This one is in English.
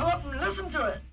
Stop and listen to it.